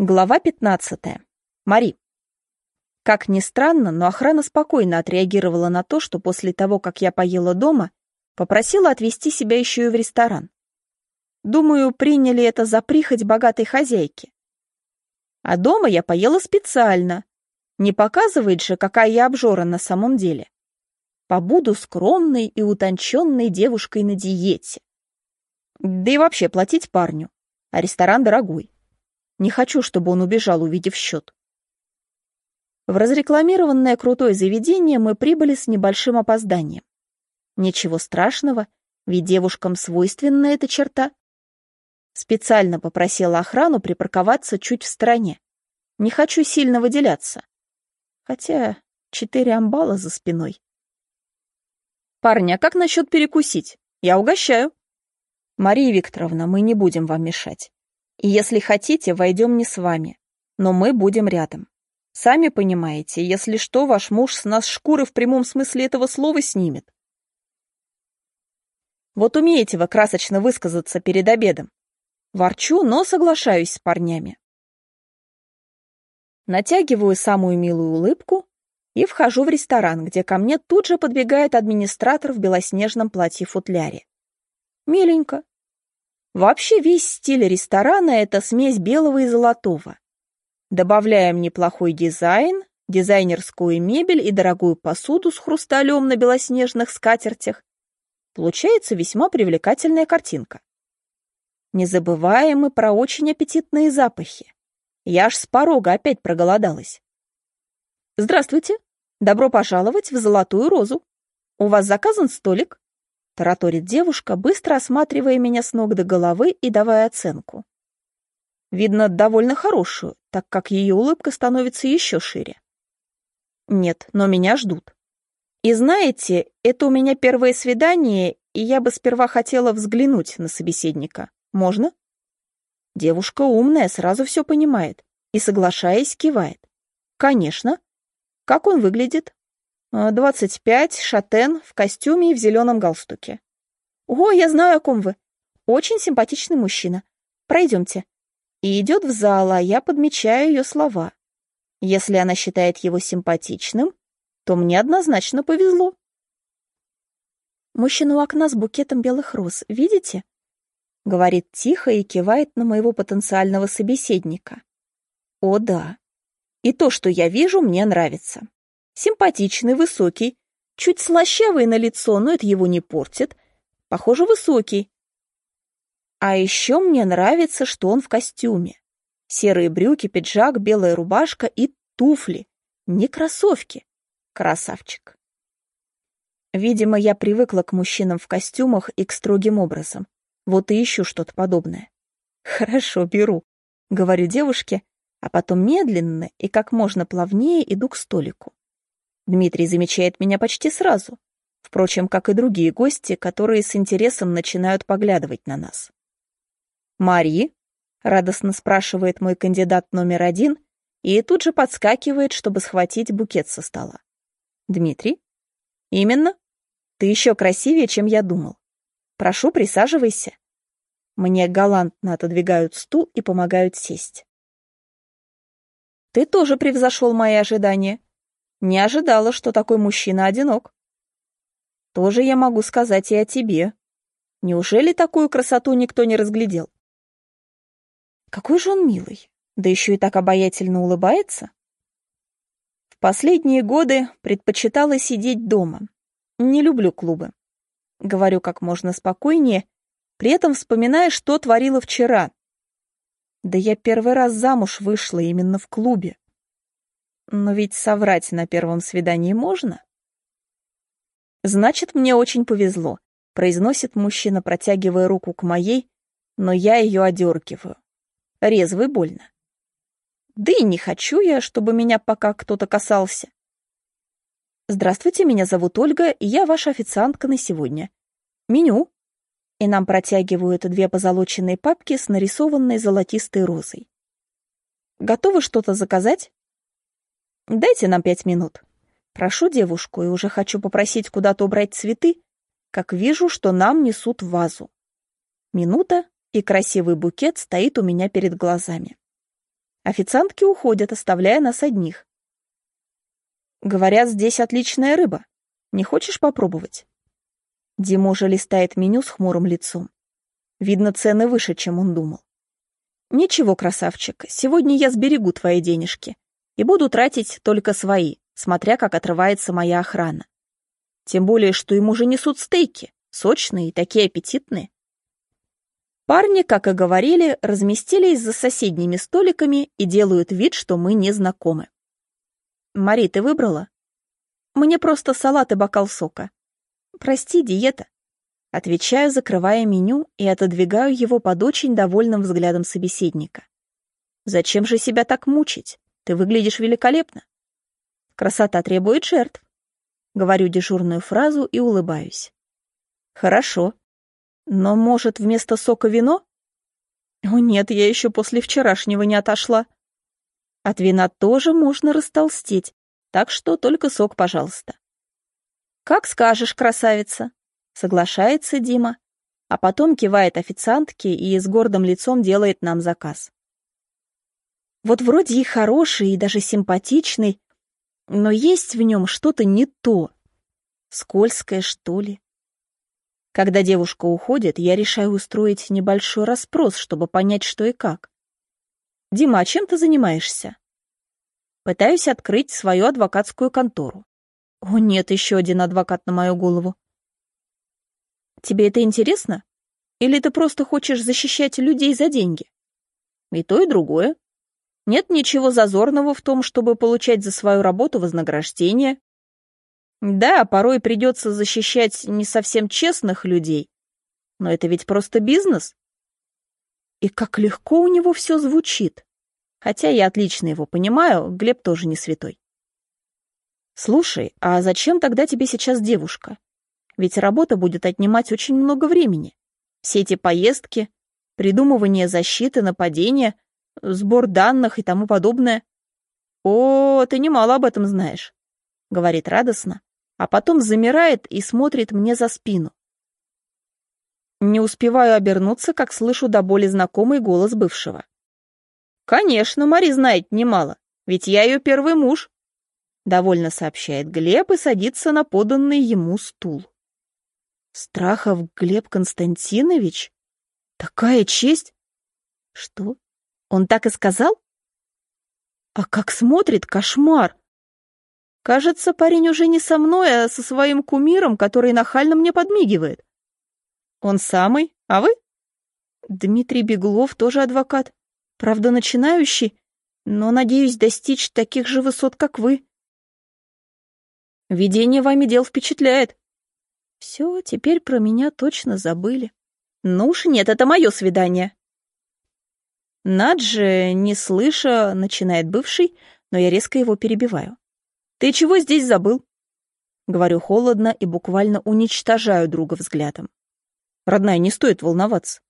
Глава 15. Мари. Как ни странно, но охрана спокойно отреагировала на то, что после того, как я поела дома, попросила отвезти себя еще и в ресторан. Думаю, приняли это за прихоть богатой хозяйки. А дома я поела специально. Не показывает же, какая я обжора на самом деле. Побуду скромной и утонченной девушкой на диете. Да и вообще платить парню. А ресторан дорогой. Не хочу, чтобы он убежал, увидев счет. В разрекламированное крутое заведение мы прибыли с небольшим опозданием. Ничего страшного, ведь девушкам свойственна эта черта. Специально попросила охрану припарковаться чуть в стороне. Не хочу сильно выделяться. Хотя четыре амбала за спиной. Парня, а как насчет перекусить? Я угощаю. Мария Викторовна, мы не будем вам мешать. И если хотите, войдем не с вами, но мы будем рядом. Сами понимаете, если что, ваш муж с нас шкуры в прямом смысле этого слова снимет. Вот умеете вы красочно высказаться перед обедом. Ворчу, но соглашаюсь с парнями. Натягиваю самую милую улыбку и вхожу в ресторан, где ко мне тут же подбегает администратор в белоснежном платье-футляре. Миленько, Вообще весь стиль ресторана — это смесь белого и золотого. Добавляем неплохой дизайн, дизайнерскую мебель и дорогую посуду с хрусталем на белоснежных скатертях. Получается весьма привлекательная картинка. Не забываем и про очень аппетитные запахи. Я аж с порога опять проголодалась. Здравствуйте. Добро пожаловать в Золотую Розу. У вас заказан столик? Тараторит девушка, быстро осматривая меня с ног до головы и давая оценку. Видно, довольно хорошую, так как ее улыбка становится еще шире. Нет, но меня ждут. И знаете, это у меня первое свидание, и я бы сперва хотела взглянуть на собеседника. Можно? Девушка умная, сразу все понимает. И, соглашаясь, кивает. Конечно. Как он выглядит? А, двадцать пять, шатен, в костюме и в зеленом галстуке. О, я знаю, о ком вы. Очень симпатичный мужчина. Пройдемте. И идет в зал, а я подмечаю ее слова. Если она считает его симпатичным, то мне однозначно повезло. Мужчина у окна с букетом белых роз, видите? Говорит тихо и кивает на моего потенциального собеседника. О, да. И то, что я вижу, мне нравится. Симпатичный, высокий, чуть слащавый на лицо, но это его не портит. Похоже, высокий. А еще мне нравится, что он в костюме. Серые брюки, пиджак, белая рубашка и туфли. Не кроссовки. Красавчик. Видимо, я привыкла к мужчинам в костюмах и к строгим образом. Вот и ищу что-то подобное. Хорошо, беру. Говорю девушке, а потом медленно и как можно плавнее иду к столику. Дмитрий замечает меня почти сразу, впрочем, как и другие гости, которые с интересом начинают поглядывать на нас. «Мари?» — радостно спрашивает мой кандидат номер один и тут же подскакивает, чтобы схватить букет со стола. «Дмитрий?» «Именно. Ты еще красивее, чем я думал. Прошу, присаживайся». Мне галантно отодвигают стул и помогают сесть. «Ты тоже превзошел мои ожидания», не ожидала, что такой мужчина одинок. Тоже я могу сказать и о тебе. Неужели такую красоту никто не разглядел? Какой же он милый, да еще и так обаятельно улыбается. В последние годы предпочитала сидеть дома. Не люблю клубы. Говорю как можно спокойнее, при этом вспоминая, что творила вчера. Да я первый раз замуж вышла именно в клубе. Но ведь соврать на первом свидании можно? Значит, мне очень повезло, произносит мужчина, протягивая руку к моей, но я ее одергиваю. Резво и больно. Да и не хочу я, чтобы меня пока кто-то касался. Здравствуйте, меня зовут Ольга, и я ваша официантка на сегодня. Меню. И нам протягивают две позолоченные папки с нарисованной золотистой розой. Готовы что-то заказать? Дайте нам пять минут. Прошу девушку и уже хочу попросить куда-то убрать цветы, как вижу, что нам несут вазу. Минута, и красивый букет стоит у меня перед глазами. Официантки уходят, оставляя нас одних. Говорят, здесь отличная рыба. Не хочешь попробовать? Дима уже листает меню с хмурым лицом. Видно, цены выше, чем он думал. Ничего, красавчик, сегодня я сберегу твои денежки и буду тратить только свои, смотря как отрывается моя охрана. Тем более, что ему же несут стейки, сочные и такие аппетитные. Парни, как и говорили, разместились за соседними столиками и делают вид, что мы не знакомы. «Мари, ты выбрала?» «Мне просто салат и бокал сока». «Прости, диета». Отвечаю, закрывая меню и отодвигаю его под очень довольным взглядом собеседника. «Зачем же себя так мучить? Ты выглядишь великолепно». «Красота требует жертв». Говорю дежурную фразу и улыбаюсь. «Хорошо. Но, может, вместо сока вино?» «О нет, я еще после вчерашнего не отошла». От вина тоже можно растолстеть, так что только сок, пожалуйста. «Как скажешь, красавица», — соглашается Дима, а потом кивает официантке и с гордым лицом делает нам заказ. Вот вроде и хороший, и даже симпатичный, но есть в нем что-то не то. Скользкое, что ли. Когда девушка уходит, я решаю устроить небольшой расспрос, чтобы понять, что и как. «Дима, а чем ты занимаешься?» Пытаюсь открыть свою адвокатскую контору. О нет, еще один адвокат на мою голову. Тебе это интересно? Или ты просто хочешь защищать людей за деньги? И то, и другое. Нет ничего зазорного в том, чтобы получать за свою работу вознаграждение. Да, порой придется защищать не совсем честных людей, но это ведь просто бизнес. И как легко у него все звучит. Хотя я отлично его понимаю, Глеб тоже не святой. Слушай, а зачем тогда тебе сейчас девушка? Ведь работа будет отнимать очень много времени. Все эти поездки, придумывание защиты, нападения, сбор данных и тому подобное. О, ты немало об этом знаешь, говорит радостно, а потом замирает и смотрит мне за спину. Не успеваю обернуться, как слышу до боли знакомый голос бывшего. «Конечно, Мари знает немало, ведь я ее первый муж», — довольно сообщает Глеб и садится на поданный ему стул. «Страхов Глеб Константинович? Такая честь!» «Что? Он так и сказал?» «А как смотрит, кошмар!» Кажется, парень уже не со мной, а со своим кумиром, который нахально мне подмигивает. Он самый, а вы? Дмитрий Беглов тоже адвокат. Правда, начинающий, но надеюсь достичь таких же высот, как вы. Ведение вами дел впечатляет. Все, теперь про меня точно забыли. Ну уж нет, это мое свидание. Надже, не слыша, начинает бывший, но я резко его перебиваю. «Ты чего здесь забыл?» Говорю холодно и буквально уничтожаю друга взглядом. «Родная, не стоит волноваться.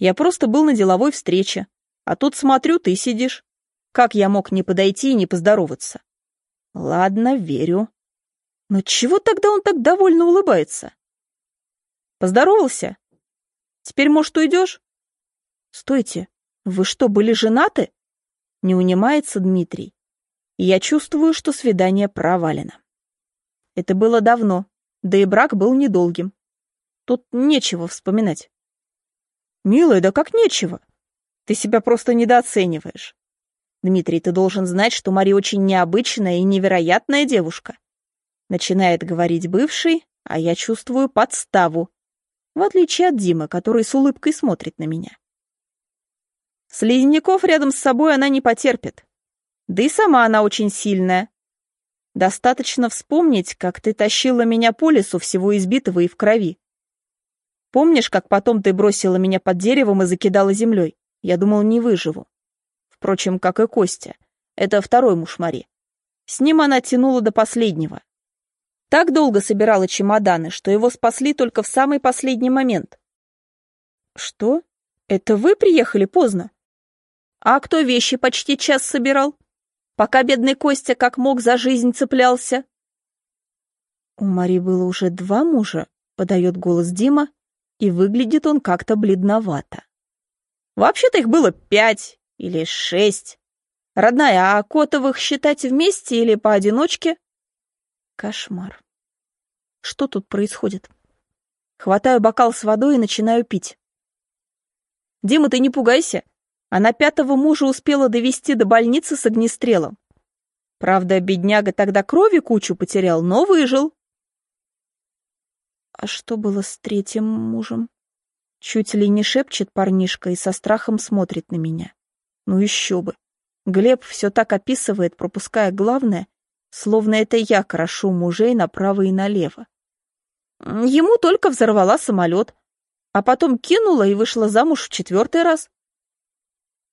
Я просто был на деловой встрече, а тут смотрю, ты сидишь. Как я мог не подойти и не поздороваться?» «Ладно, верю. Но чего тогда он так довольно улыбается?» «Поздоровался? Теперь, может, уйдешь?» «Стойте, вы что, были женаты?» Не унимается Дмитрий я чувствую, что свидание провалено. Это было давно, да и брак был недолгим. Тут нечего вспоминать. Милая, да как нечего? Ты себя просто недооцениваешь. Дмитрий, ты должен знать, что Мари очень необычная и невероятная девушка. Начинает говорить бывший, а я чувствую подставу, в отличие от Димы, который с улыбкой смотрит на меня. Слизняков рядом с собой она не потерпит. Да и сама она очень сильная. Достаточно вспомнить, как ты тащила меня по лесу, всего избитого и в крови. Помнишь, как потом ты бросила меня под деревом и закидала землей? Я думал, не выживу. Впрочем, как и Костя. Это второй муж Мари. С ним она тянула до последнего. Так долго собирала чемоданы, что его спасли только в самый последний момент. Что? Это вы приехали поздно? А кто вещи почти час собирал? пока бедный Костя как мог за жизнь цеплялся. У Мари было уже два мужа, подает голос Дима, и выглядит он как-то бледновато. Вообще-то их было пять или шесть. Родная, а Котовых считать вместе или поодиночке? Кошмар. Что тут происходит? Хватаю бокал с водой и начинаю пить. Дима, ты не пугайся. Она пятого мужа успела довести до больницы с огнестрелом. Правда, бедняга тогда крови кучу потерял, но выжил. А что было с третьим мужем? Чуть ли не шепчет парнишка и со страхом смотрит на меня. Ну еще бы. Глеб все так описывает, пропуская главное, словно это я крошу мужей направо и налево. Ему только взорвала самолет, а потом кинула и вышла замуж в четвертый раз.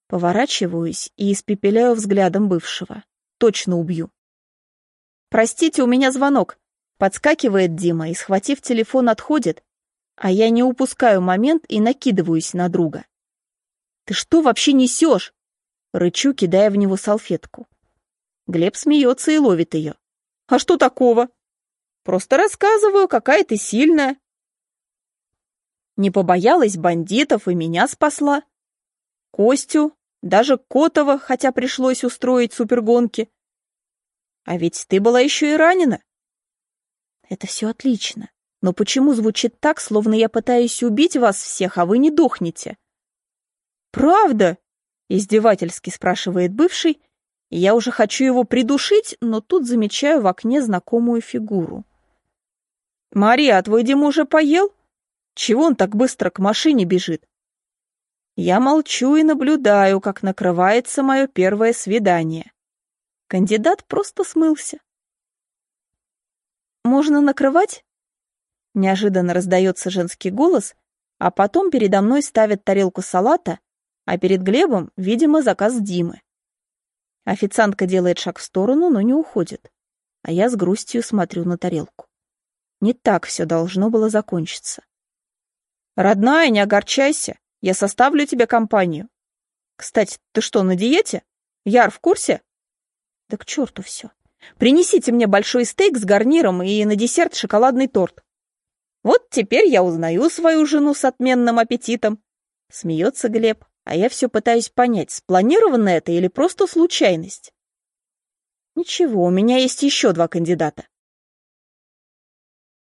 Поворачиваюсь и испепеляю взглядом бывшего. Точно убью. «Простите, у меня звонок», — подскакивает Дима и, схватив телефон, отходит, а я не упускаю момент и накидываюсь на друга. «Ты что вообще несешь?» Рычу, кидая в него салфетку. Глеб смеется и ловит ее. «А что такого?» «Просто рассказываю, какая ты сильная». Не побоялась бандитов и меня спасла. Костю, даже Котова, хотя пришлось устроить супергонки. А ведь ты была еще и ранена. Это все отлично, но почему звучит так, словно я пытаюсь убить вас всех, а вы не дохнете? Правда? Издевательски спрашивает бывший, я уже хочу его придушить, но тут замечаю в окне знакомую фигуру. «Мария, а твой Дима уже поел? Чего он так быстро к машине бежит?» Я молчу и наблюдаю, как накрывается мое первое свидание. Кандидат просто смылся. «Можно накрывать?» Неожиданно раздается женский голос, а потом передо мной ставят тарелку салата, а перед Глебом, видимо, заказ Димы. Официантка делает шаг в сторону, но не уходит, а я с грустью смотрю на тарелку. Не так все должно было закончиться. «Родная, не огорчайся, я составлю тебе компанию. Кстати, ты что, на диете? Яр в курсе?» «Да к черту все. Принесите мне большой стейк с гарниром и на десерт шоколадный торт. Вот теперь я узнаю свою жену с отменным аппетитом. Смеется Глеб. А я все пытаюсь понять, спланировано это или просто случайность. Ничего, у меня есть еще два кандидата.